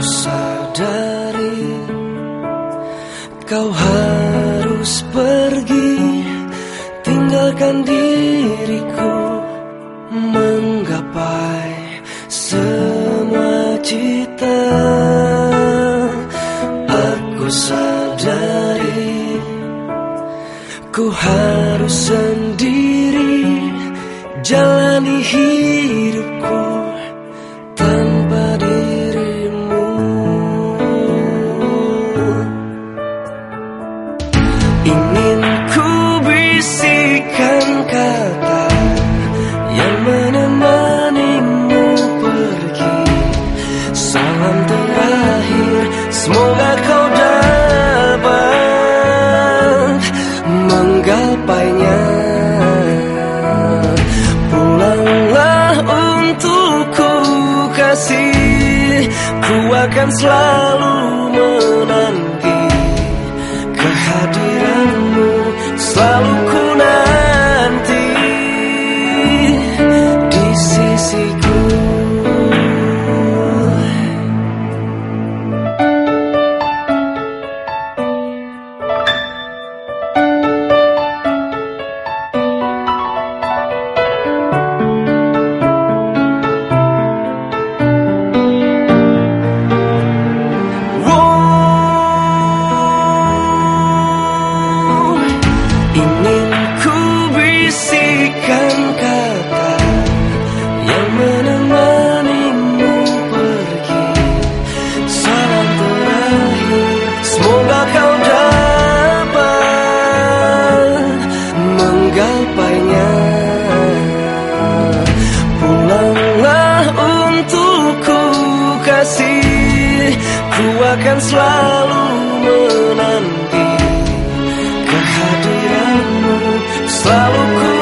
sadari Kau harus pergi. Tinggalkan diriku Menggapai semua cita. Aku sadari Ku harus sendiri. Jalani hidup ingin ku bisikan kata yang menemanimu pergi. Salam terakhir semoga kau dapat menggapainya. Pulanglah untukku kasih ku akan selalu bisikan kata yang menemanimu pergi. Salam terakhir, semoga kau dapat menggapainya. Pulanglah untukku kasih, ku akan selalu menanti kehadiranmu selalu ku